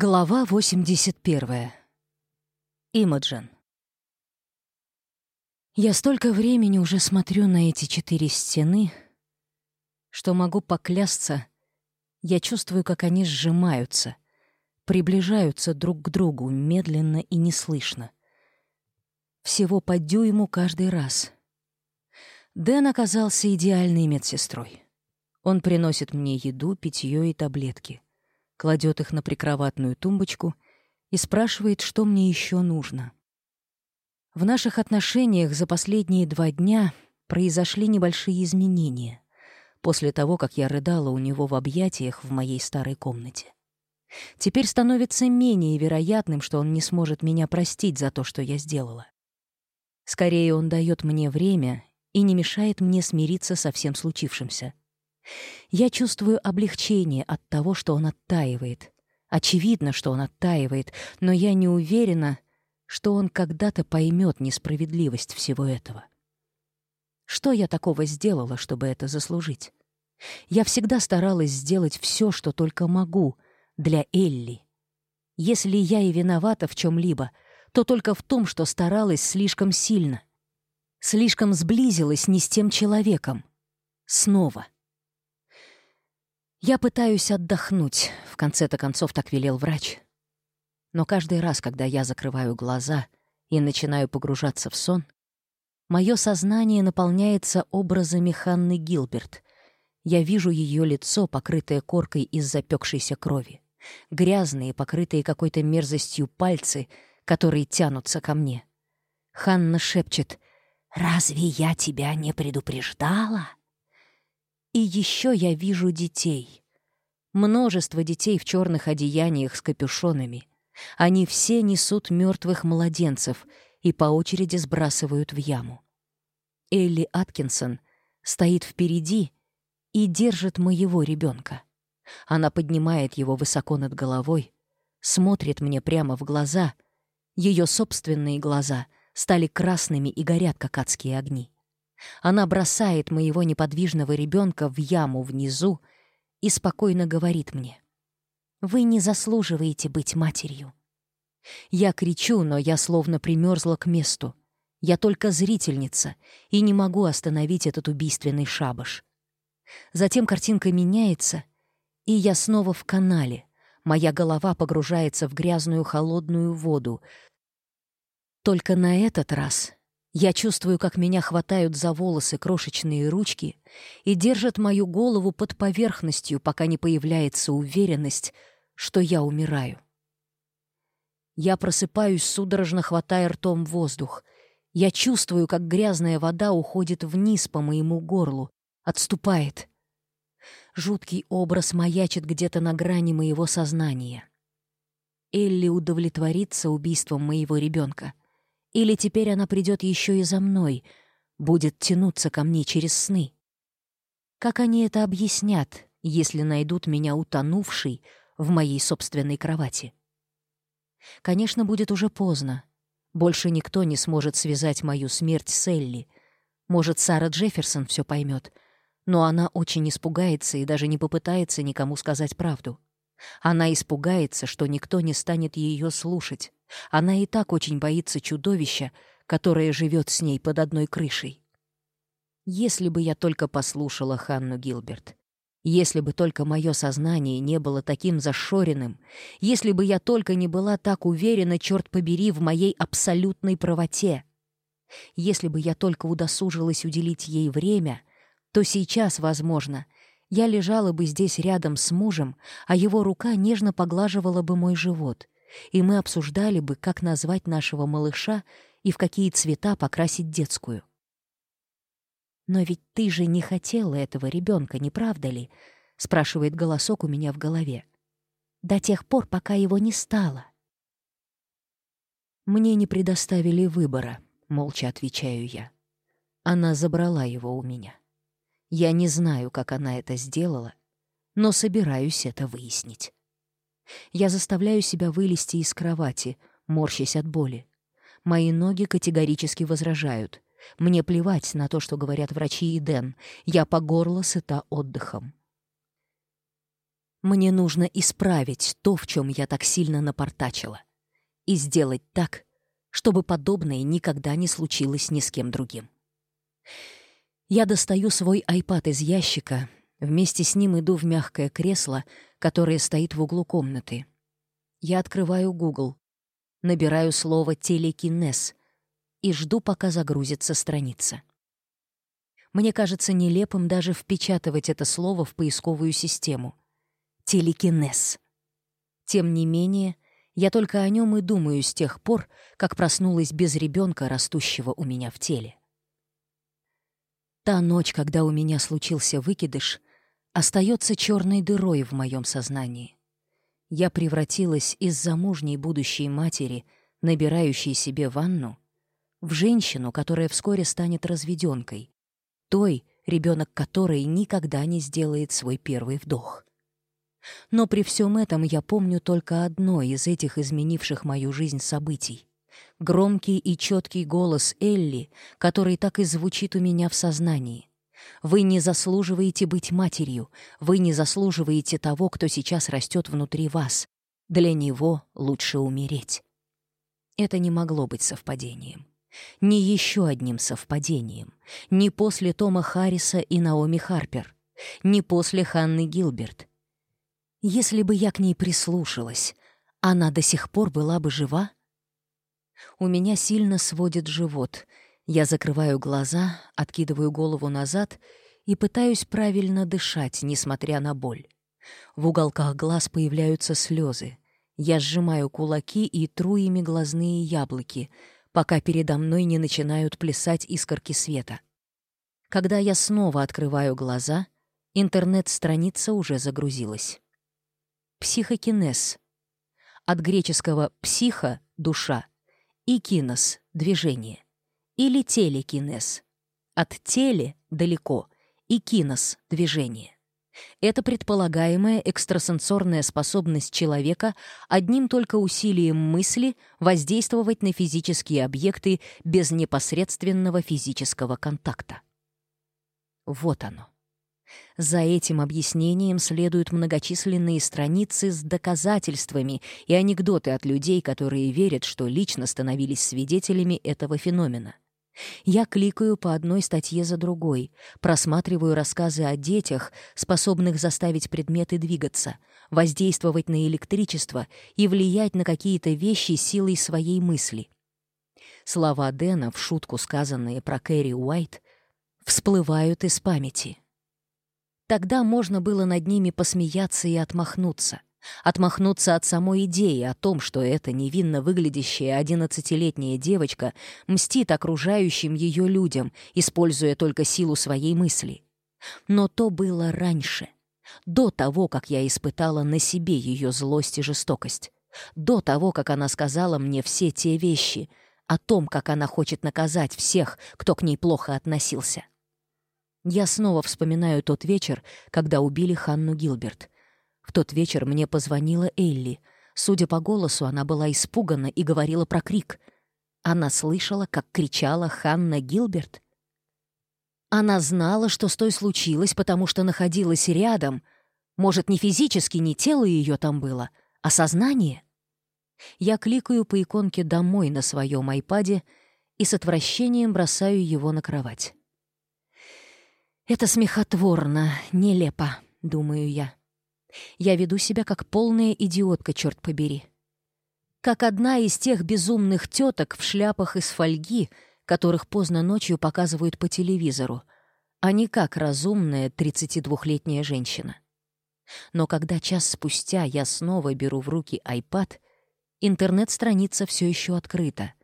Глава 81. Имаджин. Я столько времени уже смотрю на эти четыре стены, что могу поклясться, я чувствую, как они сжимаются, приближаются друг к другу медленно и неслышно. Всего по дюйму каждый раз. Дэн оказался идеальной медсестрой. Он приносит мне еду, питье и таблетки — кладет их на прикроватную тумбочку и спрашивает, что мне еще нужно. В наших отношениях за последние два дня произошли небольшие изменения после того, как я рыдала у него в объятиях в моей старой комнате. Теперь становится менее вероятным, что он не сможет меня простить за то, что я сделала. Скорее, он дает мне время и не мешает мне смириться со всем случившимся, я чувствую облегчение от того, что он оттаивает. Очевидно, что он оттаивает, но я не уверена, что он когда-то поймет несправедливость всего этого. Что я такого сделала, чтобы это заслужить? Я всегда старалась сделать все, что только могу, для Элли. Если я и виновата в чем-либо, то только в том, что старалась слишком сильно. Слишком сблизилась не с тем человеком. Снова. Я пытаюсь отдохнуть, в конце-то концов так велел врач. Но каждый раз, когда я закрываю глаза и начинаю погружаться в сон, мое сознание наполняется образами Ханны Гилберт. Я вижу ее лицо, покрытое коркой из запекшейся крови, грязные, покрытые какой-то мерзостью пальцы, которые тянутся ко мне. Ханна шепчет «Разве я тебя не предупреждала?» И еще я вижу детей. Множество детей в черных одеяниях с капюшонами. Они все несут мертвых младенцев и по очереди сбрасывают в яму. Элли Аткинсон стоит впереди и держит моего ребенка. Она поднимает его высоко над головой, смотрит мне прямо в глаза. Ее собственные глаза стали красными и горят, как адские огни. Она бросает моего неподвижного ребенка в яму внизу и спокойно говорит мне. «Вы не заслуживаете быть матерью». Я кричу, но я словно примерзла к месту. Я только зрительница и не могу остановить этот убийственный шабаш. Затем картинка меняется, и я снова в канале. Моя голова погружается в грязную холодную воду. Только на этот раз я чувствую, как меня хватают за волосы крошечные ручки и держат мою голову под поверхностью, пока не появляется уверенность, что я умираю. Я просыпаюсь, судорожно хватая ртом воздух. Я чувствую, как грязная вода уходит вниз по моему горлу, отступает. Жуткий образ маячит где-то на грани моего сознания. Элли удовлетворится убийством моего ребенка. Или теперь она придет еще и за мной, будет тянуться ко мне через сны? Как они это объяснят, если найдут меня утонувшей в моей собственной кровати? Конечно, будет уже поздно. Больше никто не сможет связать мою смерть с Элли. Может, Сара Джефферсон все поймет, но она очень испугается и даже не попытается никому сказать правду. Она испугается, что никто не станет ее слушать. Она и так очень боится чудовища, которое живет с ней под одной крышей. Если бы я только послушала Ханну Гилберт. Если бы только мое сознание не было таким зашоренным, если бы я только не была так уверена, черт побери, в моей абсолютной правоте. Если бы я только удосужилась уделить ей время, то сейчас, возможно, — я лежала бы здесь рядом с мужем, а его рука нежно поглаживала бы мой живот, и мы обсуждали бы, как назвать нашего малыша и в какие цвета покрасить детскую. «Но ведь ты же не хотела этого ребенка, не правда ли?» — спрашивает голосок у меня в голове. «До тех пор, пока его не стало». «Мне не предоставили выбора», — молча отвечаю я. Она забрала его у меня. Я не знаю, как она это сделала, но собираюсь это выяснить. Я заставляю себя вылезти из кровати, морщась от боли. Мои ноги категорически возражают. Мне плевать на то, что говорят врачи и Дэн. Я по горло сыта отдыхом. Мне нужно исправить то, в чем я так сильно напортачила. И сделать так, чтобы подобное никогда не случилось ни с кем другим. Я достаю свой айпад из ящика, вместе с ним иду в мягкое кресло, которое стоит в углу комнаты. Я открываю Google, набираю слово «телекинез» и жду, пока загрузится страница. Мне кажется нелепым даже впечатывать это слово в поисковую систему. «Телекинез». Тем не менее, я только о нем и думаю с тех пор, как проснулась без ребенка, растущего у меня в теле. Та ночь, когда у меня случился выкидыш, остается черной дырой в моем сознании. Я превратилась из замужней будущей матери, набирающей себе ванну, в женщину, которая вскоре станет разведенкой, той, ребенок которой никогда не сделает свой первый вдох. Но при всем этом я помню только одно из этих изменивших мою жизнь событий громкий и четкий голос Элли, который так и звучит у меня в сознании. «Вы не заслуживаете быть матерью, вы не заслуживаете того, кто сейчас растет внутри вас. Для него лучше умереть». Это не могло быть совпадением. Не еще одним совпадением. Не после Тома Харриса и Наоми Харпер. Не после Ханны Гилберт. Если бы я к ней прислушалась, она до сих пор была бы жива? У меня сильно сводит живот. Я закрываю глаза, откидываю голову назад и пытаюсь правильно дышать, несмотря на боль. В уголках глаз появляются слезы. Я сжимаю кулаки и тру ими глазные яблоки, пока передо мной не начинают плясать искорки света. Когда я снова открываю глаза, интернет-страница уже загрузилась. Психокинез. От греческого психа — душа, и кинос — движение. Или телекинез. От теле — далеко, и кинос — движение. Это предполагаемая экстрасенсорная способность человека одним только усилием мысли воздействовать на физические объекты без непосредственного физического контакта. Вот оно. За этим объяснением следуют многочисленные страницы с доказательствами и анекдоты от людей, которые верят, что лично становились свидетелями этого феномена. Я кликаю по одной статье за другой, просматриваю рассказы о детях, способных заставить предметы двигаться, воздействовать на электричество и влиять на какие-то вещи силой своей мысли. Слова Дэна, в шутку сказанные про Кэрри Уайт, всплывают из памяти. Тогда можно было над ними посмеяться и отмахнуться. Отмахнуться от самой идеи о том, что эта невинно выглядящая одиннадцатилетняя девочка мстит окружающим ее людям, используя только силу своей мысли. Но то было раньше, до того, как я испытала на себе ее злость и жестокость, до того, как она сказала мне все те вещи — о том, как она хочет наказать всех, кто к ней плохо относился. Я снова вспоминаю тот вечер, когда убили Ханну Гилберт. В тот вечер мне позвонила Элли. Судя по голосу, она была испугана и говорила про крик. Она слышала, как кричала Ханна Гилберт. Она знала, что с той случилось, потому что находилась рядом. Может, не физически, не тело ее там было, а сознание? Я кликаю по иконке «Домой» на своем айпаде и с отвращением бросаю его на кровать. Это смехотворно, нелепо, думаю я. Я веду себя как полная идиотка, черт побери. Как одна из тех безумных теток в шляпах из фольги, которых поздно ночью показывают по телевизору, а не как разумная 32-летняя женщина. Но когда час спустя я снова беру в руки iPad, интернет-страница все еще открыта,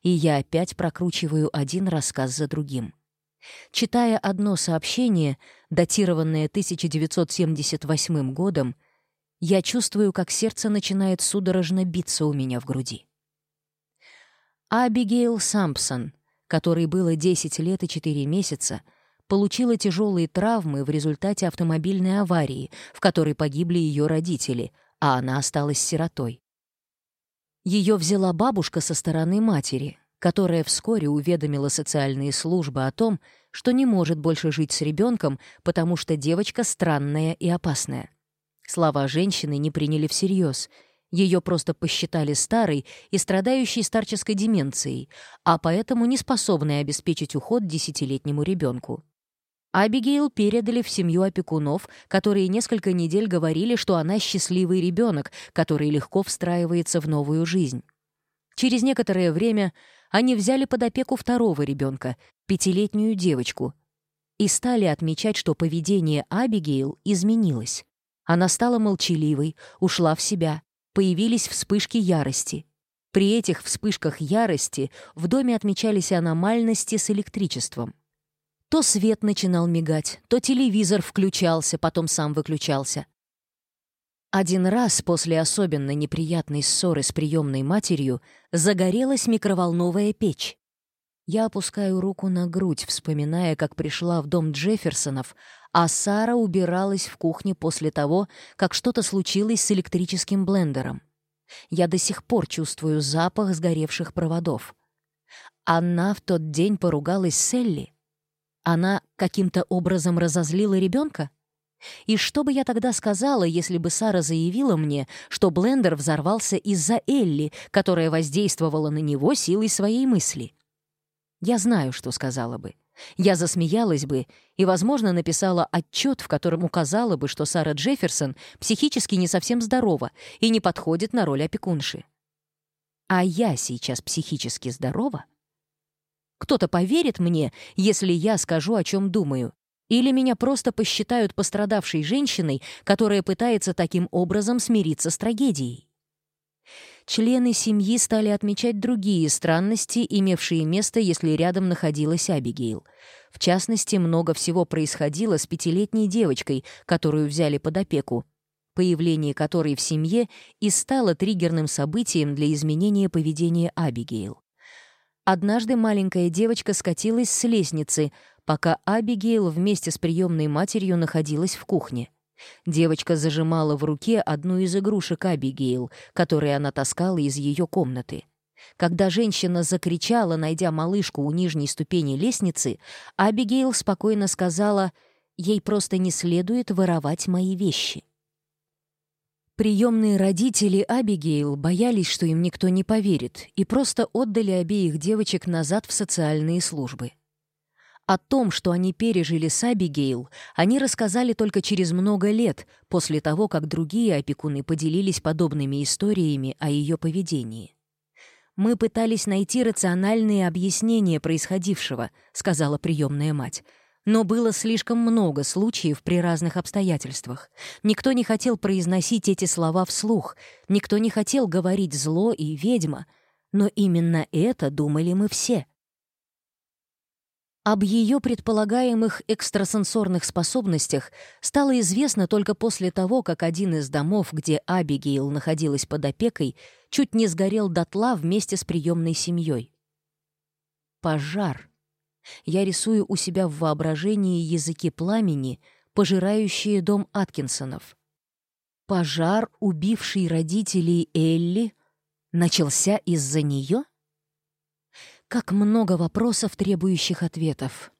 и я опять прокручиваю один рассказ за другим — Читая одно сообщение, датированное 1978 годом, я чувствую, как сердце начинает судорожно биться у меня в груди. Абигейл Сампсон, которой было 10 лет и 4 месяца, получила тяжелые травмы в результате автомобильной аварии, в которой погибли ее родители, а она осталась сиротой. Ее взяла бабушка со стороны матери, которая вскоре уведомила социальные службы о том, что не может больше жить с ребенком, потому что девочка странная и опасная. Слова женщины не приняли всерьез. Ее просто посчитали старой и страдающей старческой деменцией, а поэтому не способной обеспечить уход десятилетнему ребенку. Абигейл передали в семью опекунов, которые несколько недель говорили, что она счастливый ребенок, который легко встраивается в новую жизнь. Через некоторое время они взяли под опеку второго ребенка, пятилетнюю девочку, и стали отмечать, что поведение Абигейл изменилось. Она стала молчаливой, ушла в себя, появились вспышки ярости. При этих вспышках ярости в доме отмечались аномальности с электричеством. То свет начинал мигать, то телевизор включался, потом сам выключался. Один раз после особенно неприятной ссоры с приемной матерью загорелась микроволновая печь. Я опускаю руку на грудь, вспоминая, как пришла в дом Джефферсонов, а Сара убиралась в кухне после того, как что-то случилось с электрическим блендером. Я до сих пор чувствую запах сгоревших проводов. Она в тот день поругалась с Элли. Она каким-то образом разозлила ребенка? И что бы я тогда сказала, если бы Сара заявила мне, что блендер взорвался из-за Элли, которая воздействовала на него силой своей мысли? Я знаю, что сказала бы. Я засмеялась бы и, возможно, написала отчет, в котором указала бы, что Сара Джефферсон психически не совсем здорова и не подходит на роль опекунши. А я сейчас психически здорова? Кто-то поверит мне, если я скажу, о чем думаю, или меня просто посчитают пострадавшей женщиной, которая пытается таким образом смириться с трагедией? Члены семьи стали отмечать другие странности, имевшие место, если рядом находилась Абигейл. В частности, много всего происходило с пятилетней девочкой, которую взяли под опеку, появление которой в семье и стало триггерным событием для изменения поведения Абигейл. Однажды маленькая девочка скатилась с лестницы — пока Абигейл вместе с приемной матерью находилась в кухне. Девочка зажимала в руке одну из игрушек Абигейл, которые она таскала из ее комнаты. Когда женщина закричала, найдя малышку у нижней ступени лестницы, Абигейл спокойно сказала, «Ей просто не следует воровать мои вещи». Приемные родители Абигейл боялись, что им никто не поверит, и просто отдали обеих девочек назад в социальные службы. О том, что они пережили с Абигейл, они рассказали только через много лет, после того, как другие опекуны поделились подобными историями о ее поведении. «Мы пытались найти рациональные объяснения происходившего», — сказала приемная мать. Но было слишком много случаев при разных обстоятельствах. Никто не хотел произносить эти слова вслух, никто не хотел говорить «зло» и «ведьма». Но именно это думали мы все — об ее предполагаемых экстрасенсорных способностях стало известно только после того, как один из домов, где Абигейл находилась под опекой, чуть не сгорел дотла вместе с приемной семьей. Пожар. Я рисую у себя в воображении языки пламени, пожирающие дом Аткинсонов. Пожар, убивший родителей Элли, начался из-за нее? Как много вопросов, требующих ответов.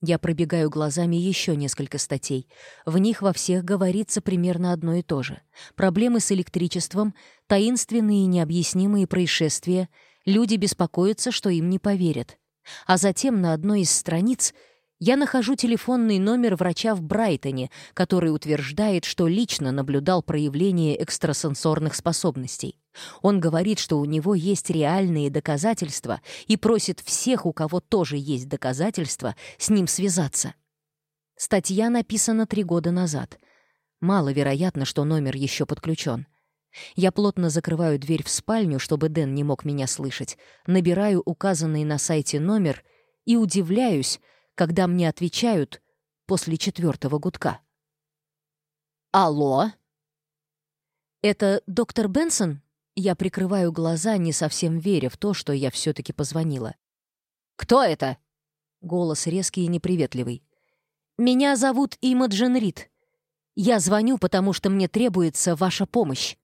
Я пробегаю глазами еще несколько статей. В них во всех говорится примерно одно и то же. Проблемы с электричеством, таинственные и необъяснимые происшествия. Люди беспокоятся, что им не поверят. А затем на одной из страниц я нахожу телефонный номер врача в Брайтоне, который утверждает, что лично наблюдал проявление экстрасенсорных способностей. Он говорит, что у него есть реальные доказательства и просит всех, у кого тоже есть доказательства, с ним связаться. Статья написана три года назад. Маловероятно, что номер еще подключен. Я плотно закрываю дверь в спальню, чтобы Дэн не мог меня слышать, набираю указанный на сайте номер и удивляюсь, когда мне отвечают после четвертого гудка. «Алло?» «Это доктор Бенсон?» Я прикрываю глаза, не совсем веря в то, что я все таки позвонила. «Кто это?» Голос резкий и неприветливый. «Меня зовут Имаджин Рид. Я звоню, потому что мне требуется ваша помощь».